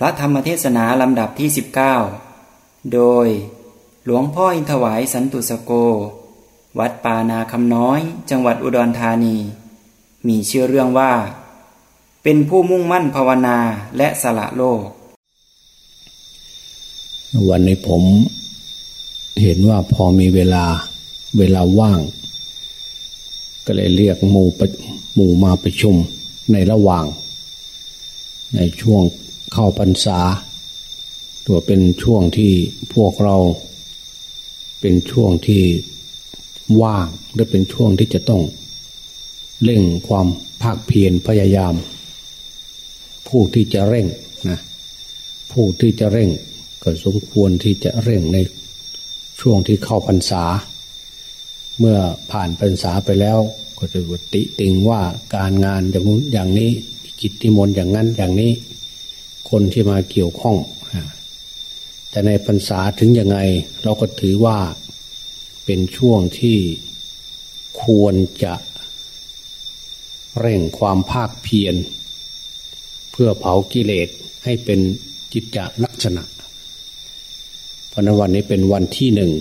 พระธรรมเทศนาลำดับที่ 19 โดยหลวงพ่ออินทวายสันตุสโก วัดปานาคำน้อย จังหวัดอุดรธานี มีชื่อเรื่องว่า เป็นผู้มุ่งมั่นภาวนาและสละโลก วันนี้ผมเห็นว่าพอมีเวลาเวลาว่าง ก็เลยเรียกหมู่หมู่มาประชุมในระหว่าง ในช่วง เข้าพรรษา ตัวเป็นช่วงที่พวกเรา เป็นช่วงที่ว่างและเป็นช่วงที่จะต้องเร่งความภาคเพียรพยายาม ผู้ที่จะเร่งนะผู้ที่จะเร่งก็สมควรที่จะเร่งในช่วงที่เข้าพรรษา เมื่อผ่านพรรษาไปแล้ว ก็จะติติงว่าการงานอย่างนู้นอย่างนี้กิจที่มนต์อย่างนั้นอย่างนี้ คนที่มาเกี่ยวข้อง แต่ในพรรษาถึงยังไง เราก็ถือว่าเป็นช่วงที่ควรจะเร่งความภาคเพียร เพื่อเผากิเลสให้เป็นจิตจลักษณะ เพราะนั้นวันนี้เป็นวันที่หนึ่ง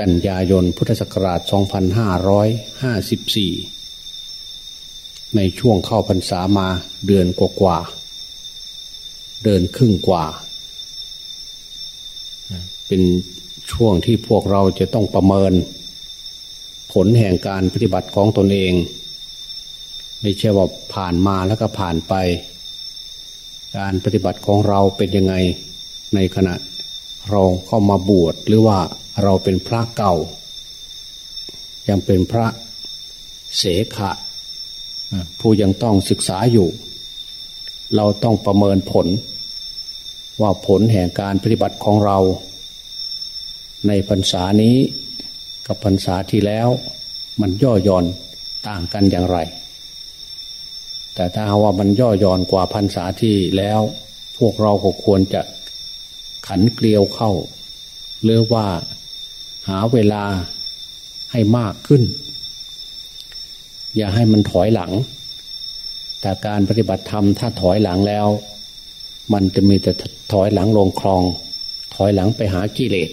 กันยายนพุทธศักราช 2554 ในช่วงเข้าพรรษามาเดือนกว่าเดินครึ่งกว่า เป็นช่วงที่พวกเราจะต้องประเมิน ผลแห่งการปฏิบัติของตนเอง ไม่ใช่ว่าผ่านมาแล้วก็ผ่านไป การปฏิบัติของเราเป็นยังไงในขณะเราเข้ามาบวชหรือว่าเราเป็นพระเก่า ยังเป็นพระเสขะ ผู้ยังต้องศึกษาอยู่ เราต้องประเมินผล ว่าผลแห่งการปฏิบัติของเรา ในพรรษานี้กับพรรษาที่แล้วมันย่อหย่อนต่างกันอย่างไร แต่ถ้าว่ามันย่อหย่อนกว่าพรรษาที่แล้ว พวกเราก็ควรจะขันเกลียวเข้าหรือว่าหาเวลาให้มากขึ้น อย่าให้มันถอยหลัง แต่การปฏิบัติธรรมถ้าถอยหลังแล้ว มันจะมีแต่ถอยหลังลงคลอง ถอยหลังไปหากิเลส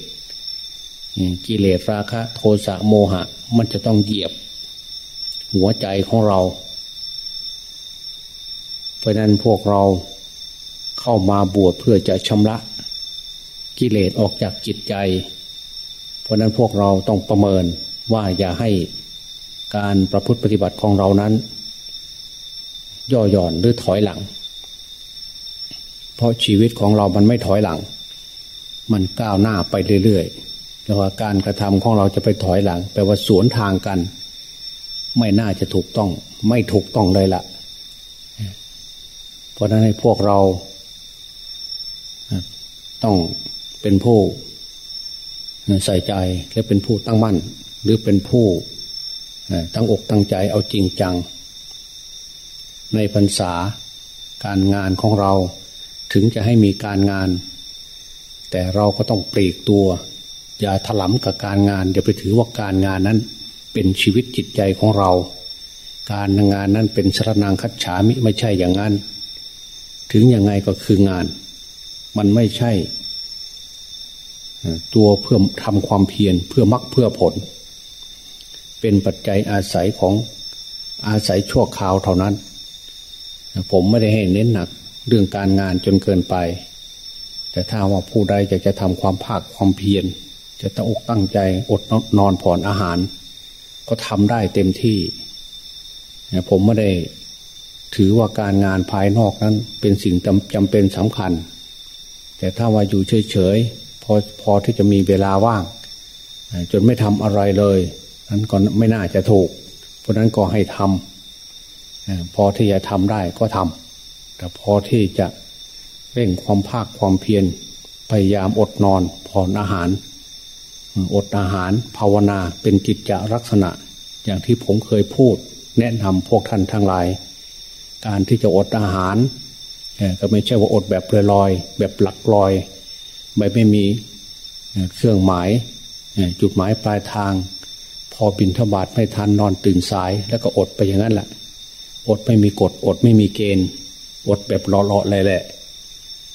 กิเลสราคะ โทสะโมหะ มันจะต้องเหยียบ หัวใจของเรา เพราะนั้นพวกเราเข้ามาบวชเพื่อจะชำระ กิเลสออกจากจิตใจ เพราะนั้นพวกเราต้องประเมินว่าอย่าให้การประพฤติปฏิบัติของเรานั้น ย่อหย่อนหรือถอยหลัง เพราะชีวิตของเรามันไม่ถอยหลัง มันก้าวหน้าไปเรื่อยๆแต่ว่าการกระทำของเราจะไปถอยหลังแปลว่าสวนทางกัน ไม่น่าจะถูกต้อง ไม่ถูกต้องเลยละ่ะ เพราะนั้นให้พวกเรา ต้องเป็นผู้ใส่ใจและเป็นผู้ตั้งมั่น หรือเป็นผู้ตั้งอกตั้งใจเอาจริงจัง ในพรรษาการงานของเราถึงจะให้มีการงาน แต่เราก็ต้องปลีกตัว อย่าถลำกับการงานอย่าไปถือว่าการงานนั้น เป็นชีวิตจิตใจของเรา การงานนั้นเป็นสรนางคัจฉามิไม่ใช่อย่างนั้น ถึงยังไงก็คืองาน มันไม่ใช่ ตัวเพื่อทำความเพียรเพื่อมักเพื่อผล เป็นปัจจัยอาศัยของอาศัยชั่วคราวเท่านั้น ผมไม่ได้ให้เน้นหนักเรื่องการงานจนเกินไป แต่ถ้าว่าผู้ใดจะจะทำความภาคความเพียร จะตั้งอกตั้งใจอดนอนผ่อนอาหาร ก็ทำได้เต็มที่ ผมไม่ได้ถือว่าการงานภายนอกนั้นเป็นสิ่งจำเป็นสำคัญ แต่ถ้าว่าอยู่เฉยพอพอที่จะมีเวลาว่าง จนไม่ทำอะไรเลย นั้นก็ไม่น่าจะถูก เพราะนั้นก็ให้ทำ พอที่จะทำได้ก็ทำแต่พอที่จะเร่งความภาคความเพียรพยายามอดนอนผ่อนอาหาร อดอาหารภาวนาเป็นกิจจลักษณะ อย่างที่ผมเคยพูด แนะนำพวกท่านทั้งหลาย การที่จะอดอาหารก็ไม่ใช่ว่าอดแบบลอยๆแบบหลักลอยไม่ไม่มีเครื่องหมายจุดหมายปลายทาง พอบินทบาทไม่ทันนอนตื่นสายแล้วก็อดไปอย่างนั้นแหละ อดไม่มีกฎอดไม่มีเกณฑ์ อดแบบเลาะๆเลยแหละ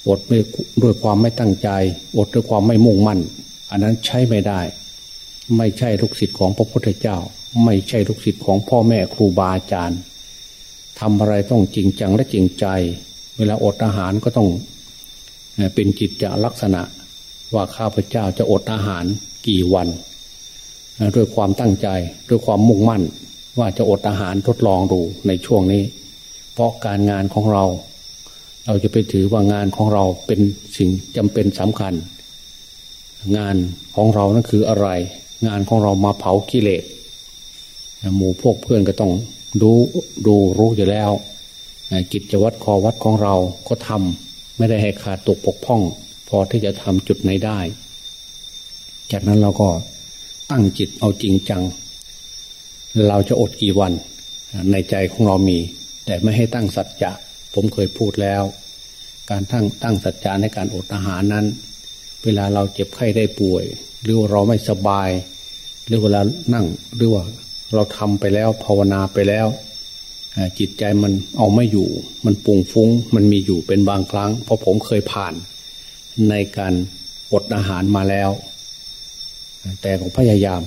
อดไม่ด้วยความไม่ตั้งใจ อดด้วยความไม่มุ่งมั่น อันนั้นใช้ไม่ได้ ไม่ใช่ลูกศิษย์ของพระพุทธเจ้า ไม่ใช่ลูกศิษย์ของพ่อแม่ครูบาอาจารย์ทำอะไรต้องจริงจังและจริงใจ เวลาอดอาหารก็ต้องเป็นจิตจะลักษณะว่าข้าพเจ้าจะอดอาหารกี่วัน ด้วยความตั้งใจด้วยความมุ่งมั่น ว่าจะอดอาหารทดลองดูในช่วงนี้ เพราะการงานของเรา เราจะไปถือว่างานของเราเป็นสิ่งจำเป็นสำคัญ งานของเรานั่นคืออะไร งานของเรามาเผากิเลสหมู่พวกเพื่อนก็ต้องดูดูรู้อยู่แล้ว กิจวัตรคอวัดของเราก็ทำไม่ได้ให้ขาดตกปกพ่อง พอที่จะทำจุดไหนได้ จากนั้นเราก็ตั้งจิตเอาจริงจัง เราจะอดกี่วัน ในใจของเรามี แต่ไม่ให้ตั้งสัจจะ ผมเคยพูดแล้ว การตั้งตั้งสัจจะในการอดอาหารนั้น เวลาเราเจ็บไข้ได้ป่วย หรือว่าเราไม่สบาย หรือเวลานั่งหรือว่าเราทำไปแล้วภาวนาไปแล้วจิตใจมันเอาไม่อยู่ มันปุงฟุง้ง มันมีอยู่เป็นบางครั้ง เพราะผมเคยผ่านในการอดอาหารมาแล้ว แต่ของพยายาม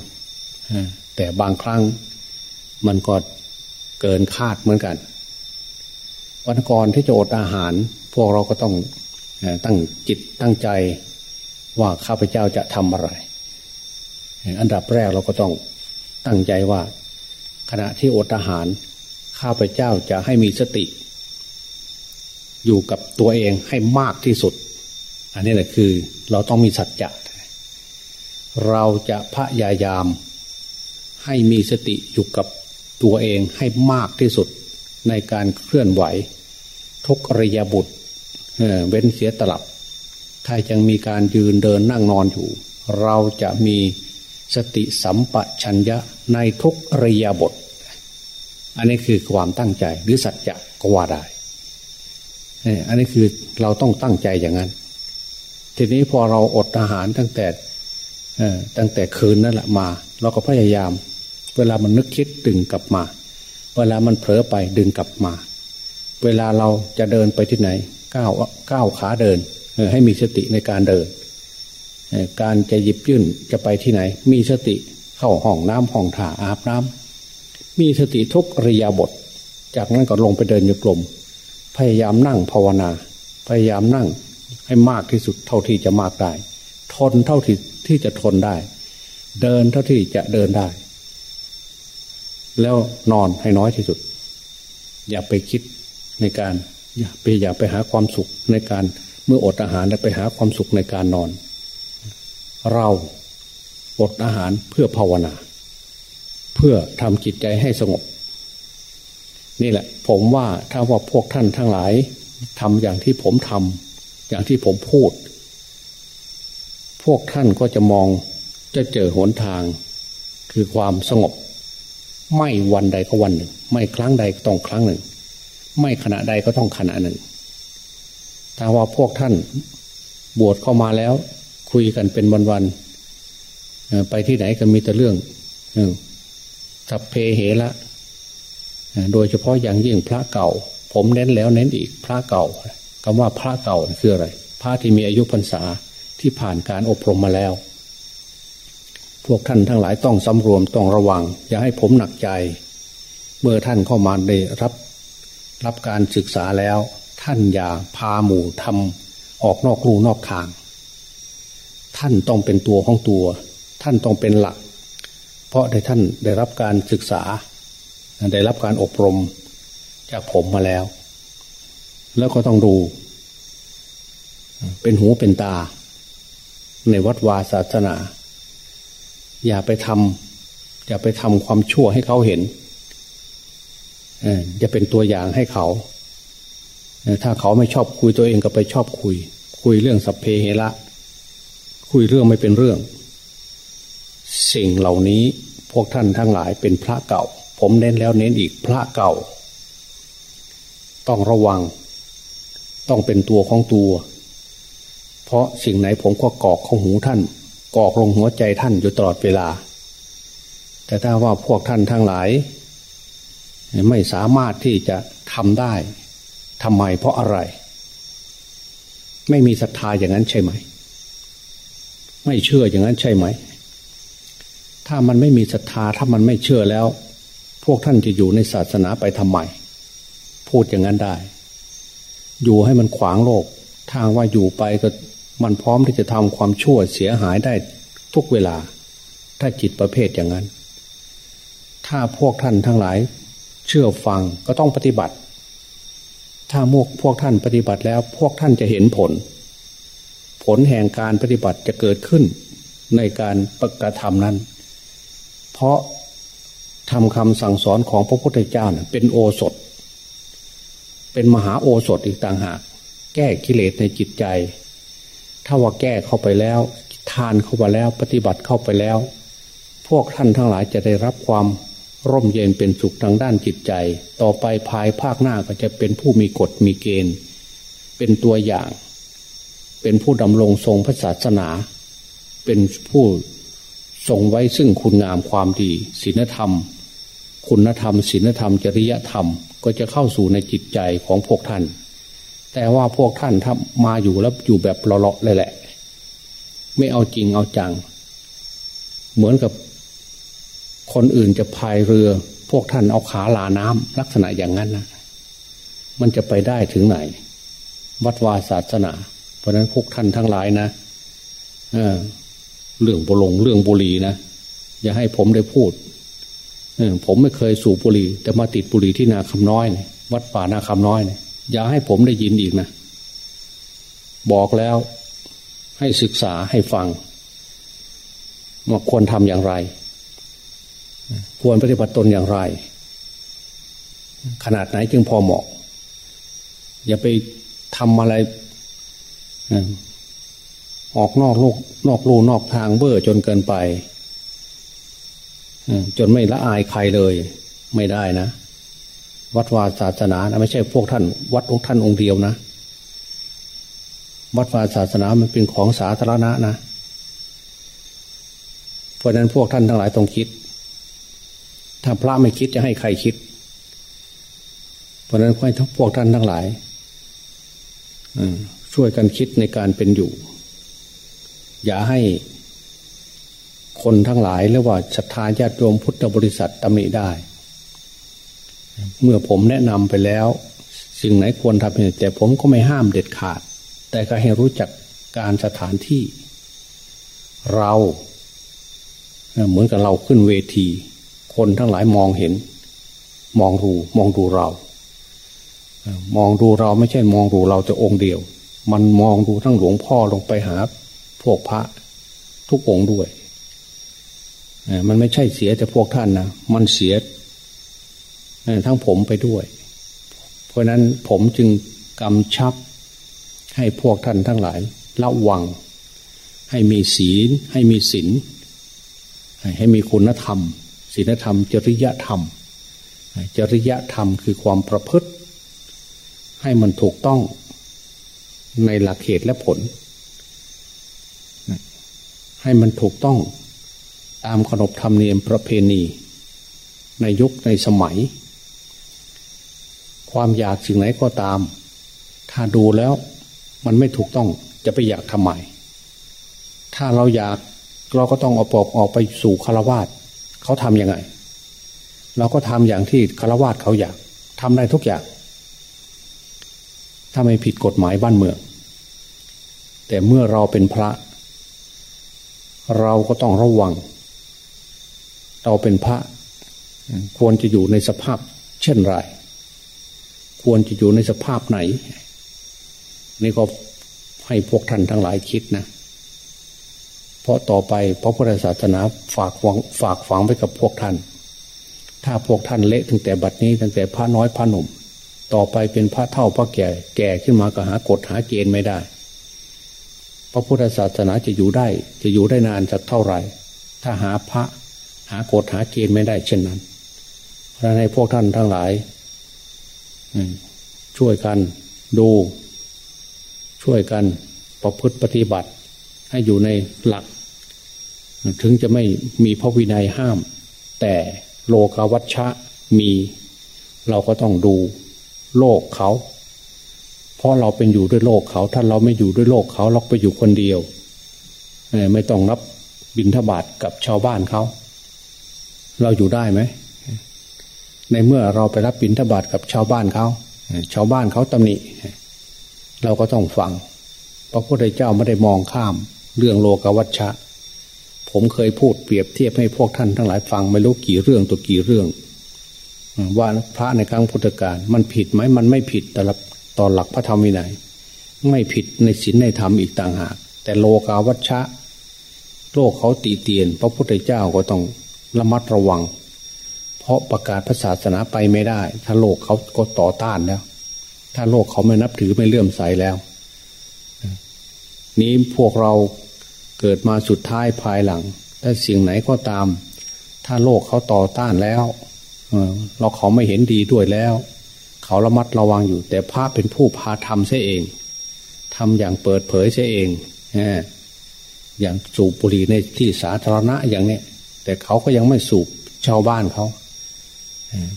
แต่บางครั้ง มันก็เกินคาดเหมือนกัน วันก่อนที่จะอดอาหาร พวกเราก็ต้องตั้งจิตตั้งใจว่าข้าพเจ้าจะทำอะไร อันดับแรกเราก็ต้องตั้งใจว่า ขณะที่อดอาหาร ข้าพเจ้าจะให้มีสติ อยู่กับตัวเองให้มากที่สุด อันนี้แหละคือเราต้องมีสัจจะเราจะพยายามให้มีสติอยู่กับ ตัวเองให้มากที่สุดในการเคลื่อนไหว ทุกอริยบุตรเว้นเสียตลับ ถ้ายังมีการยืนเดินนั่งนอนอยู่ เราจะมีสติสัมปชัญญะในทุกอริยบท อันนี้คือความตั้งใจหรือสัจจะก็ว่าได้อันนี้คือเราต้องตั้งใจอย่างนั้น ทีนี้พอเราอดอาหารตั้งแต่ตั้งแต่คืนนั่นแหละมา เราก็พยายาม เวลามันนึกคิดดึงกลับมา เวลามันเผลอไปดึงกลับมา เวลาเราจะเดินไปที่ไหนก้าวก้าวขาเดินให้มีสติในการเดิน การจะหยิบยื่นจะไปที่ไหน มีสติเข้าห้องน้ำห้องถ่าอาบน้ำมีสติทุกริยาบท จากนั้นก็ลงไปเดินโยกลม พยายามนั่งภาวนา พยายามนั่งให้มากที่สุดเท่าที่จะมากได้ ทนเท่าที่ที่จะทนได้ เดินเท่าที่จะเดินได้ แล้วนอนให้น้อยที่สุด อย่าไปคิดในการอย่าไปอย่าไปหาความสุขในการเมื่ออดอาหารแล้วไปหาความสุขในการนอน เราอดอาหารเพื่อภาวนา เพื่อทำจิตใจให้สงบ นี่แหละ ผมว่าถ้าว่าพวกท่านทั้งหลายทำอย่างที่ผมทำอย่างที่ผมพูด พวกท่านก็จะมองจะเจอหนทาง คือความสงบ ไม่วันใดก็วันหนึ่ง ไม่ครั้งใดก็ต้องครั้งหนึ่ง ไม่ขณะใดก็ต้องขณะหนึ่งถ้าว่าพวกท่านบวชเข้ามาแล้ว คุยกันเป็นวันๆไปที่ไหนก็มีแต่เรื่องสัพเพเหระโดยเฉพาะอย่างยิ่งพระเก่า ผมเน้นแล้วเน้นอีกพระเก่าคำว่าพระเก่าคืออะไรพระที่มีอายุพรรษาที่ผ่านการอบรมมาแล้ว พวกท่านทั้งหลายต้องสำรวมต้องระวัง อย่าให้ผมหนักใจ เมื่อท่านเข้ามาได้รับรับการศึกษาแล้ว ท่านอย่าพาหมู่ทำออกนอกรูนอกทาง ท่านต้องเป็นตัวของตัว ท่านต้องเป็นหลัก เพราะได้ท่านได้รับการศึกษา ได้รับการอบรมจากผมมาแล้ว แล้วก็ต้องดู เป็นหูเป็นตา ในวัดวาศาสนา อย่าไปทำอย่าไปทำความชั่วให้เขาเห็นอย่าเป็นตัวอย่างให้เขา ถ้าเขาไม่ชอบคุยตัวเองก็ไปชอบคุย คุยเรื่องสัพเพเหระคุยเรื่องไม่เป็นเรื่อง สิ่งเหล่านี้พวกท่านทั้งหลายเป็นพระเก่า ผมเน้นแล้วเน้นอีกพระเก่า ต้องระวัง ต้องเป็นตัวของตัว เพราะสิ่งไหนผมก็กอกของหูท่าน กอกลงหัวใจท่านอยู่ตลอดเวลา แต่ถ้าว่าพวกท่านทั้งหลาย ไม่สามารถที่จะทำได้ทำไมเพราะอะไร ไม่มีศรัทธาอย่างนั้นใช่ไหม ไม่เชื่ออย่างนั้นใช่ไหม ถ้ามันไม่มีศรัทธาถ้ามันไม่เชื่อแล้ว พวกท่านจะอยู่ในศาสนาไปทำไม พูดอย่างนั้นได้ อยู่ให้มันขวางโลกทางว่าอยู่ไปก็ มันพร้อมที่จะทำความชั่วเสียหายได้ทุกเวลา ถ้าจิตประเภทอย่างนั้น ถ้าพวกท่านทั้งหลาย เชื่อฟังก็ต้องปฏิบัติ ถ้ามวกพวกท่านปฏิบัติแล้วพวกท่านจะเห็นผล ผลแห่งการปฏิบัติจะเกิดขึ้นในการประกาศธรรมนั้น เพราะทำคำสั่งสอนของพระพุทธเจ้าเป็นโอสถ เป็นมหาโอสถอีกต่างหาก แก้กิเลสในจิตใจ ถ้าว่าแก้เข้าไปแล้ว ทานเข้าไปแล้วปฏิบัติเข้าไปแล้ว พวกท่านทั้งหลายจะได้รับความร่มเย็นเป็นสุขทางด้านจิตใจ ต่อไปภายภาคหน้าก็จะเป็นผู้มีกฎมีเกณฑ์ เป็นตัวอย่าง เป็นผู้ดำรงทรงพระศาสนา เป็นผู้ทรงไว้ซึ่งคุณงามความดีศีลธรรม คุณธรรมศีลธรรม จริยธรรม ก็จะเข้าสู่ในจิตใจของพวกท่าน แต่ว่าพวกท่านถ้ามาอยู่แล้วอยู่แบบเลาะๆเลยแหละ ไม่เอาจริงเอาจัง เหมือนกับคนอื่นจะพายเรือ พวกท่านเอาขาลาน้ำลักษณะอย่างนั้นนะมันจะไปได้ถึงไหน วัดวาศาสนา เพราะนั้นพวกท่านทั้งหลายนะเออเรื่องบุหลงเรื่องบุหรี่นะอย่าให้ผมได้พูดผมไม่เคยสูบบุหรี่แต่มาติดบุหรี่ที่นาคำน้อยเนี่ยวัดป่านาคำน้อยเนี่ย อย่าให้ผมได้ยินอีกนะ บอกแล้วให้ศึกษาให้ฟังว่าควรทำอย่างไร ควรปฏิบัติตนอย่างไร ขนาดไหนจึงพอเหมาะ อย่าไปทำอะไรออกนอกโลกนอกลูนอกทางเบื่อจนเกินไปจนไม่ละอายใครเลย ไม่ได้นะ วัดวาศาสนานะไม่ใช่พวกท่าน วัดองค์ท่านองค์เดียวนะ วัดวาศาสนามันเป็นของสาธารณะนะเพราะนั้นพวกท่านทั้งหลายต้องคิด ถ้าพระไม่คิดจะให้ใครคิด เพราะนั้นค่อยทั้งพวกท่านทั้งหลายช่วยกันคิดในการเป็นอยู่ อย่าให้คนทั้งหลายหรือว่าศรัทธาญาติโยมพุทธบริษัทตำหนิได้ เมื่อผมแนะนำไปแล้ว สิ่งไหนควรทำแต่ผมก็ไม่ห้ามเด็ดขาด แต่ก็ให้รู้จักการสถานที่ เราเหมือนกับเราขึ้นเวที คนทั้งหลายมองเห็น มองดูมองดูเรา มองดูเราไม่ใช่มองดูเราจะองค์เดียว มันมองดูทั้งหลวงพ่อลงไปหาพวกพระทุกองค์ด้วยมันไม่ใช่เสียแต่พวกท่านนะมันเสีย ทั้งผมไปด้วย เพราะนั้นผมจึงกำชับให้พวกท่านทั้งหลายระวัง ให้มีศีล ให้มีศีลให้มีคุณธรรมศีลธรรม จริยธรรม จริยธรรมคือความประพฤติ ให้มันถูกต้องในหลักเหตุและผล ให้มันถูกต้องตามขนบธรรมเนียมประเพณี ในยุคในสมัย ความอยากสิ่งไหนก็ตาม ถ้าดูแล้วมันไม่ถูกต้องจะไปอยากทำไม ถ้าเราอยากเราก็ต้องเอาปอบออกไปสู่คารวาสเขาทำยังไง เราก็ทำอย่างที่คารวาสเขาอยากทำได้ทุกอย่าง ถ้าไม่ผิดกฎหมายบ้านเมือง แต่เมื่อเราเป็นพระ เราก็ต้องระวัง เราเป็นพระ ควรจะอยู่ในสภาพเช่นไร ควรจะอยู่ในสภาพไหน นี่ก็ให้พวกท่านทั้งหลายคิดนะ เพราะต่อไปพระพุทธศาสนาฝากฝังฝากฝังไปกับพวกท่าน ถ้าพวกท่านเละตั้งแต่บัดนี้ตั้งแต่พระน้อยพระหนุ่ม ต่อไปเป็นพระเท่าพระแก่แก่ขึ้นมาก็หากฎหาเกณฑ์ไม่ได้ พระพุทธศาสนาจะอยู่ได้ จะอยู่ได้นานสักเท่าไหร่ ถ้าหาพระหากฎหาเกณฑ์ไม่ได้เช่นนั้นเพราะในพวกท่านทั้งหลาย ช่วยกันดู ช่วยกันประพฤติปฏิบัติ ให้อยู่ในหลัก ถึงจะไม่มีพระวินัยห้าม แต่โลกาวัชชะมี เราก็ต้องดูโลกเขา เพราะเราเป็นอยู่ด้วยโลกเขา ถ้าเราไม่อยู่ด้วยโลกเขาเราไปอยู่คนเดียว ไม่ต้องรับบินทบาทกับชาวบ้านเขา เราอยู่ได้ไหม ในเมื่อเราไปรับบินทบาทกับชาวบ้านเขาชาวบ้านเขาตำหนิ เราก็ต้องฟังพระพุทธเจ้าไม่ได้มองข้าม เรื่องโลกวัชชะ ผมเคยพูดเปรียบเทียบให้พวกท่านทั้งหลายฟังไม่รู้กี่เรื่องตัวกี่เรื่อง ว่าพระในครั้งพุทธกาลมันผิดไหมมันไม่ผิดแต่ละตอนหลักพระธรรมวินัยไม่ผิดในศีลในธรรมอีกต่างหาก แต่โลกาวัชชะ โลกเขาตีเตียน พระพุทธเจ้าก็ต้องระมัดระวัง ราะประกาศศาสนาไปไม่ได้ ถ้าโลกเขาก็ต่อต้านแล้ว ถ้าโลกเขาไม่นับถือไม่เลื่อมใสแล้ว นี้พวกเราเกิดมาสุดท้ายภายหลังแต่สิ่งไหนก็ตาม ถ้าโลกเขาต่อต้านแล้วเราเขาไม่เห็นดีด้วยแล้ว เขาระมัดระวังอยู่ แต่พระเป็นผู้พาทำเสียเองทำอย่างเปิดเผยเสียเองอย่างสูบบุหรี่ในที่สาธารณะอย่างนี้แต่เขาก็ยังไม่สูบชาวบ้านเขา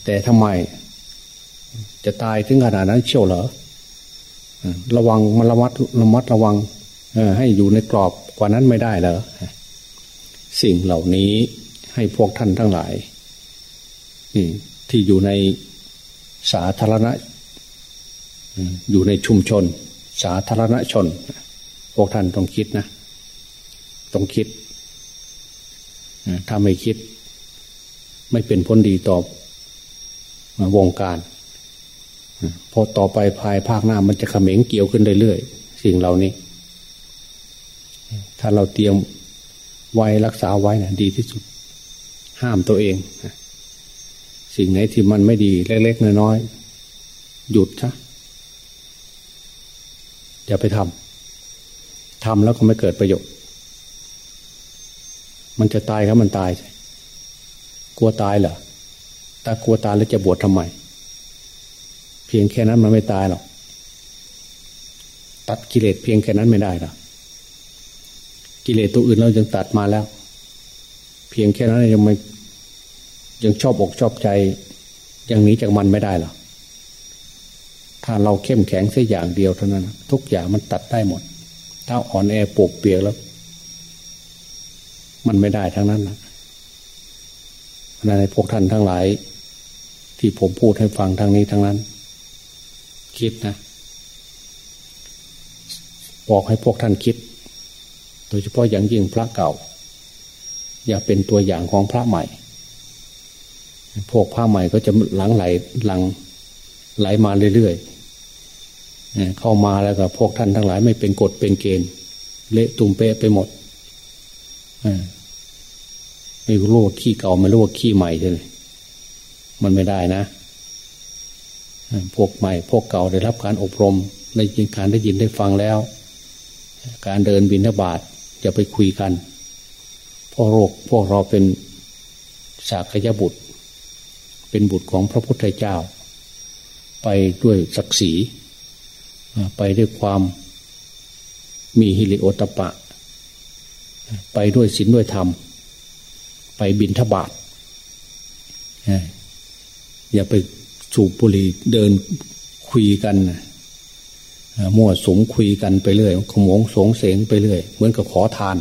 แต่ทำไม จะตายถึงขนาดนั้นเชี่ยวเหรอระวังมันระมัดระมัดระวังให้อยู่ในกรอบกว่านั้นไม่ได้เหรอสิ่งเหล่านี้ให้พวกท่านทั้งหลายที่อยู่ในสาธารณะอยู่ในชุมชน สาธารณชน พวกท่านต้องคิดนะต้องคิดถ้าไม่คิด ไม่เป็นผลดีต่อ วงการพอต่อไปภายภาคหน้ามันจะขม็งเกี่ยวขึ้นเรื่อยๆสิ่งเหล่านี้ ถ้าเราเตรียมไว้รักษาไว้นะดีที่สุด ห้ามตัวเอง สิ่งไหนที่มันไม่ดีเล็กๆน้อยๆหยุดซะอย่าไปทำทำแล้วก็ไม่เกิดประโยชน์ มันจะตายครับมันตาย กลัวตายเหรอ ถ้ากลัวตายแล้วจะบวชทำไม เพียงแค่นั้นมันไม่ตายหรอกตัดกิเลสเพียงแค่นั้นไม่ได้หรอกกิเลสตัวอื่นเรายังตัดมาแล้ว เพียงแค่นั้นยังไม่ยังชอบอกชอบใจยังหนีจากมันไม่ได้หรอกถ้าเราเข้มแข็งสักอย่างเดียวเท่านั้น ทุกอย่างมันตัดได้หมด ถ้าอ่อนแอปวกเปียกแล้ว มันไม่ได้ทั้งนั้นนะในพวกท่านทั้งหลาย ที่ผมพูดให้ฟังทางนี้ทั้งนั้น คิดนะ บอกให้พวกท่านคิด โดยเฉพาะอย่างยิ่งพระเก่า อย่าเป็นตัวอย่างของพระใหม่ พวกผ้าใหม่ก็จะหลังไหลหลังไหลมาเรื่อยๆเข้ามาแล้วก็พวกท่านทั้งหลายไม่เป็นกฎเป็นเกณฑ์ เละตุ่มเป๊ะไปหมดไม่รู้ว่าขี้เก่าไม่รู้ว่าขี้ใหม่เลย มันไม่ได้นะ พวกใหม่ พวกเก่าได้รับการอบรมในยินการได้ยินได้ฟังแล้ว การเดินบินทบาทจะไปคุยกันพวกโรคพวกเราเป็นสากยบุตร เป็นบุตรของพระพุทธเจ้า ไปด้วยศักดิ์ศรีไปด้วยความมีฮิริโอตปะ ไปด้วยศีลด้วยธรรม ไปบินทบาท อย่าไปสูบบุหรี่เดินคุยกันมั่วสมคุยกันไปเรื่อยขโมงสงเสงไปเรื่อย เหมือนกับขอทาน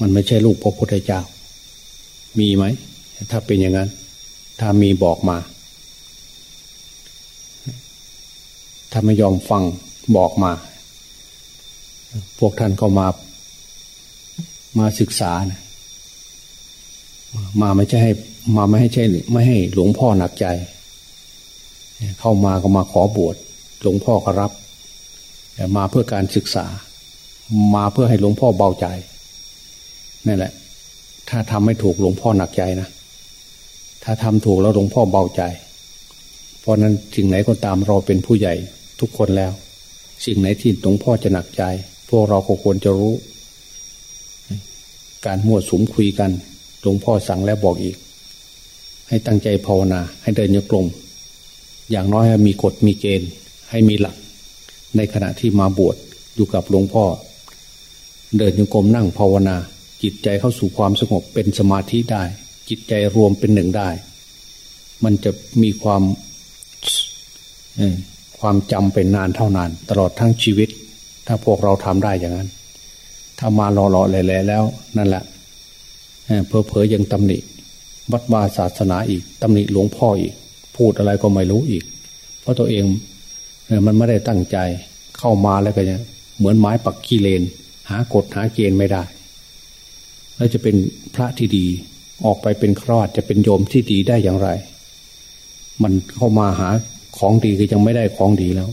มันไม่ใช่ลูกพระพุทธเจ้า มีไหม ถ้าเป็นอย่างนั้น ถ้ามีบอกมา ถ้าไม่ยอมฟังบอกมา พวกท่านก็มา มาศึกษานะมาไม่ใช่ให้ มาไม่ให้ใช่ไม่ให้หลวงพ่อหนักใจ เข้ามาก็มาขอบวชหลวงพ่อก็รับแต่มาเพื่อการศึกษา มาเพื่อให้หลวงพ่อเบาใจนั่นแหละ ถ้าทำไม่ถูกหลวงพ่อหนักใจนะถ้าทำถูกแล้วหลวงพ่อเบาใจ เพราะนั้นสิ่งไหนก็ตามเราเป็นผู้ใหญ่ทุกคนแล้ว สิ่งไหนที่หลวงพ่อจะหนักใจ พวกเราก็ควรจะรู้ การมั่วสุมคุยกันหลวงพ่อสั่งแล้วบอกอีก ให้ตั้งใจภาวนา ให้เดินโยกลมอย่างน้อยให้มีกฎมีเกณฑ์ ให้มีหลัก ในขณะที่มาบวชอยู่กับหลวงพ่อ เดินโยกลมนั่งภาวนา จิตใจเข้าสู่ความสงบเป็นสมาธิได้ จิตใจรวมเป็นหนึ่งได้ มันจะมีความคความจำเป็นนานเท่านาน ตลอดทั้งชีวิต ถ้าพวกเราทำได้อย่างนั้น ถ้ามารอรอแหล่แล้ว นั่นแหละเพอเพอยังตำหนิ วัดวาศาสนาอีกตำหนิหลวงพ่ออีก พูดอะไรก็ไม่รู้อีก เพราะตัวเองมันไม่ได้ตั้งใจเข้ามาแล้วก็ยังเหมือนไม้ปักขี้เลน หากฎหาเกณฑ์ไม่ได้ แล้วจะเป็นพระที่ดีออกไปเป็นครอดจะเป็นโยมที่ดีได้อย่างไร มันเข้ามาหาของดีก็ยังไม่ได้ของดีแล้ว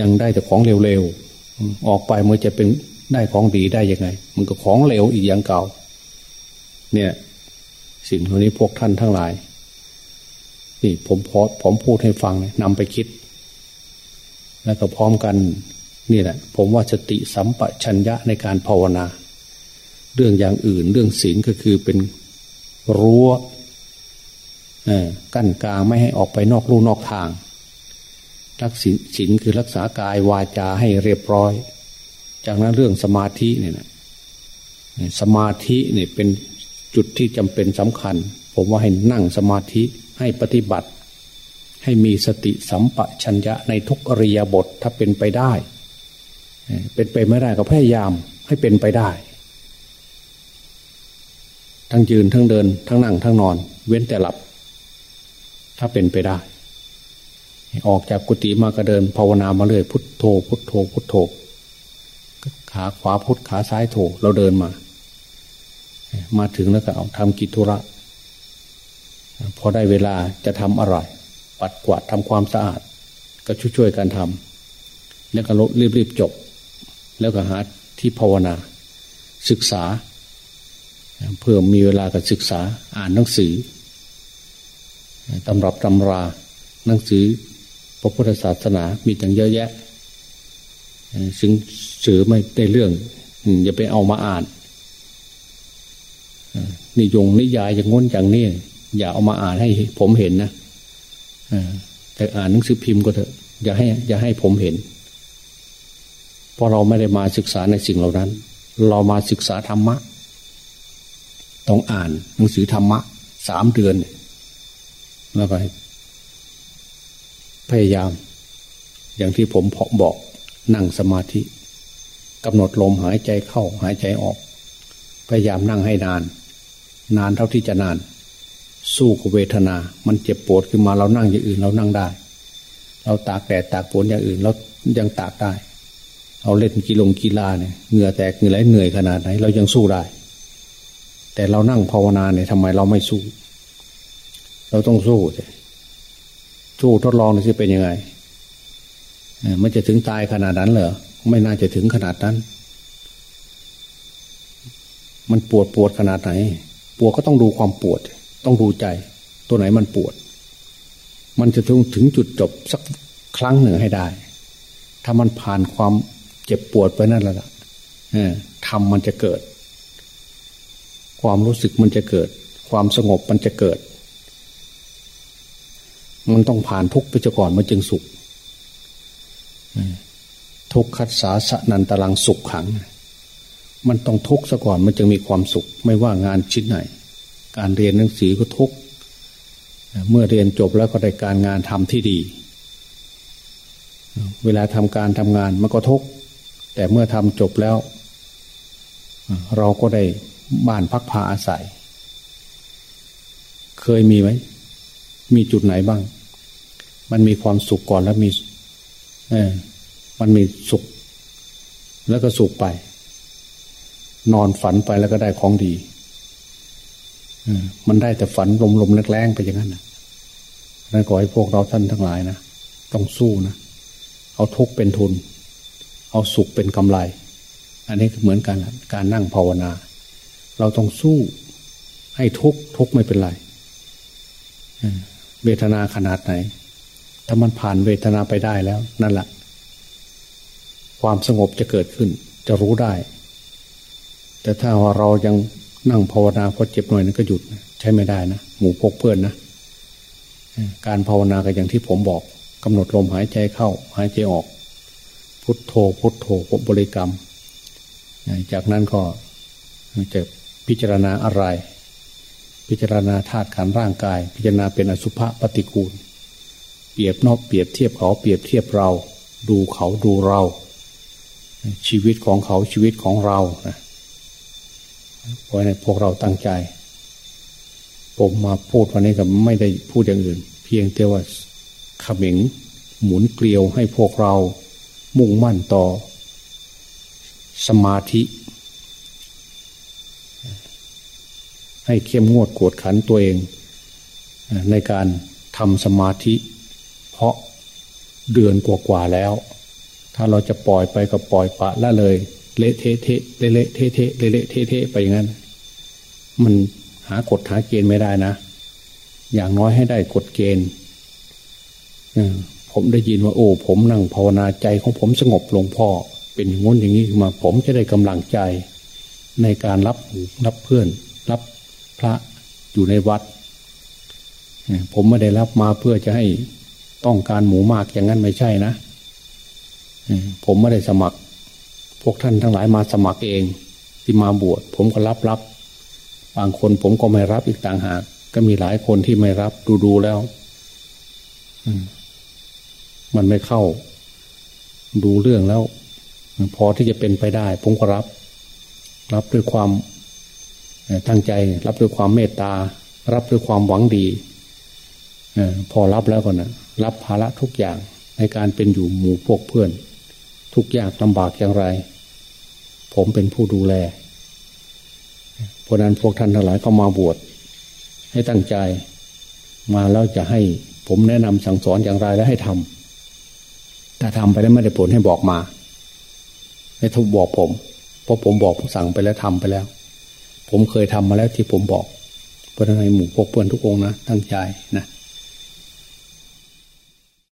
ยังได้แต่ของเร็วๆออกไปมันจะเป็นได้ของดีได้ยังไง มันก็ของเร็วอีกอย่างเก่า เนี่ย สิ่งเหล่านี้พวกท่านทั้งหลายนี่ผมพอผมพูดให้ฟังนำไปคิด แล้วก็พร้อมกันนี่แหละ ผมว่าสติสัมปชัญญะในการภาวนา เรื่องอย่างอื่น เรื่องศีลก็คือเป็นรั้วกั้นกลางไม่ให้ออกไปนอกลู่นอกทาง รักศีลคือรักษากายวาจาให้เรียบร้อย จากนั้นเรื่องสมาธิเนี่ยนะสมาธิเนี่ยเป็น จุดที่จำเป็นสำคัญ ผมว่าให้นั่งสมาธิให้ปฏิบัติ ให้มีสติสัมปชัญญะในทุกอริยบทถ้าเป็นไปได้ เป็นไปไม่ได้ก็พยายามให้เป็นไปได้ ทั้งยืนทั้งเดิน ทั้งนั่งทั้งนอน เว้นแต่หลับ ถ้าเป็นไปได้ ออกจากกุฏิมาก็เดินภาวนามาเลยพุทโธ พุทโธ พุทโธขาขวาพุทขาซ้ายโธเราเดินมา มาถึงแล้วก็เอาทำกิจธุระพอได้เวลาจะทำอะไร ปัดกวาดทำความสะอาด ก็ช่วยๆกันทำแล้วก็รีบๆจบ แล้วก็หาที่ภาวนา ศึกษา เพื่อมีเวลากับศึกษาอ่านหนังสือตำรับตำราหนังสือพระพุทธศาสนามีตั้งเยอะแยะซึ่งสือไม่ได้เรื่องอย่าไปเอามาอ่าน นิยงนิยายอย่างง้นอย่างนี้อย่าเอามาอ่านให้ผมเห็นนะแต่อ่านหนังสือพิมพ์ก็เถอะอย่าให้ อย่าให้ผมเห็น เพราะเราไม่ได้มาศึกษาในสิ่งเหล่านั้น เรามาศึกษาธรรมะ ต้องอ่านหนังสือธรรมะสามเดือนแล้วก็พยายาม อย่างที่ผมบอกนั่งสมาธิกำหนดลมหายใจเข้าหายใจออก พยายามนั่งให้นาน นานเท่าที่จะนาน สู้กับเวทนา มันเจ็บปวดขึ้นมาเรานั่งอย่างอื่นเรานั่งได้ เราตากแดดตากฝนอย่างอื่นเรายังตากได้เราเล่นกีฬากีฬาเนี่ยเหงื่อแตกเหงื่อไหลเหนื่อยขนาดไหน เรายังสู้ได้ แต่เรานั่งภาวนาเนี่ยทำไมเราไม่สู้ เราต้องสู้สิสู้ทดลองจะเป็นยังไงมันจะถึงตายขนาดนั้นเหรอไม่น่าจะถึงขนาดนั้น มันปวดปวดขนาดไหน ปวดก็ต้องดูความปวด ต้องดูใจ ตัวไหนมันปวด มันจะถึงถึงจุดจบสักครั้งหนึ่งให้ได้ ถ้ามันผ่านความเจ็บปวดไปนั่นแล้วล่ะทำมันจะเกิด ความรู้สึกมันจะเกิด ความสงบมันจะเกิด มันต้องผ่านทุกข์ไปก่อนมันจึงสุขทุกขัสสาสนันตรังสุขขัง มันต้องทุกข์ซะก่อนมันจึงมีความสุข ไม่ว่างานชิ้นไหน การเรียนหนังสือก็ทุกข์เมื่อเรียนจบแล้วก็ได้การงานทำที่ดี เวลาทำการทำงานมันก็ทุกข์แต่เมื่อทำจบแล้ว เราก็ได้บ้านพักพาอาศัย เคยมีไหมมีจุดไหนบ้าง มันมีความสุขก่อนแล้วมี เออมันมีสุข แล้วก็สุขไป นอนฝันไปแล้วก็ได้ของดีอมันได้แต่ฝันลมๆแรงๆไปอย่างนั้นนะนั่นขอให้พวกเราท่านทั้งหลายนะต้องสู้นะเอาทุกเป็นทุน เอาสุขเป็นกำไร อันนี้เหมือนกันการนั่งภาวนา เราต้องสู้ ให้ทุกทุกไม่เป็นไรเวทนาขนาดไหน ถ้ามันผ่านเวทนาไปได้แล้ว นั่นแหละความสงบจะเกิดขึ้น จะรู้ได้ แต่ถ้าว่าเรายังนั่งภาวนาพอเจ็บหน่อยนั้นก็หยุดใช้ไม่ได้นะหมู่พกเพื่อนนะการภาวนาก็อย่างที่ผมบอกกำหนดลมหายใจเข้า หายใจออก พุทโธพุทโธบริกรรม จากนั้นก็จะพิจารณาอะไร พิจารณาธาตุขันร่างกาย พิจารณาเป็นอสุภะปฏิกูล เปรียบนอกเปรียบเทียบเขาเปรียบเทียบเรา ดูเขาดูเรา ชีวิตของเขาชีวิตของเรานะ เพราะนั้นพวกเราตั้งใจ ผมมาพูดวันนี้ก็ไม่ได้พูดอย่างอื่น เพียงแต่ว่าขมิงหมุนเกลียวให้พวกเรามุ่งมั่นต่อ สมาธิ ให้เข้มงวดกวดขันตัวเอง ในการทำสมาธิ เพราะเดือนกว่าๆแล้ว ถ้าเราจะปล่อยไปก็ปล่อยปะละเลย เละเทะเทะเละเละเทะเทะเละเละเทะเทะไปอย่างนั้น มันหากฎหาเกณฑ์ไม่ได้นะ อย่างน้อยให้ได้กฎเกณฑ์ผมได้ยินว่าโอ้ ผมนั่งภาวนาใจของผมสงบลงพ่อ เป็นอย่างง้นอย่างนี้มา ผมจะได้กำลังใจ ในการรับรับเพื่อน รับพระอยู่ในวัด ผมไม่ได้รับมาเพื่อจะให้ต้องการหมูมากอย่างนั้นไม่ใช่นะ ผมไม่ได้สมัคร พวกท่านทั้งหลายมาสมัครเองที่มาบวชผมก็รับรับบางคนผมก็ไม่รับอีกต่างหาก ก็มีหลายคนที่ไม่รับดูดูแล้วมันไม่เข้า ดูเรื่องแล้ว พอที่จะเป็นไปได้ ผมก็รับ รับด้วยความตั้งใจ รับด้วยความเมตตา รับด้วยความหวังดีพอรับแล้วก็นะรับภาระทุกอย่างในการเป็นอยู่หมู่พวกเพื่อน ทุกอย่างลำบากอย่างไร ผมเป็นผู้ดูแล เพราะนั้นพวกท่านทั้งหลายเข้ามาบวชให้ตั้งใจ มาแล้วจะให้ผมแนะนำสั่งสอนอย่างไรและให้ทำถ้าทำไปแล้วไม่ได้ผลให้บอกมา ให้ทุกบอกผม เพราะผมบอกสั่งไปแล้วทำไปแล้ว ผมเคยทำมาแล้วที่ผมบอกเพราะนั้นในหมู่พวกเพื่อนทุกองนะตั้งใจนะ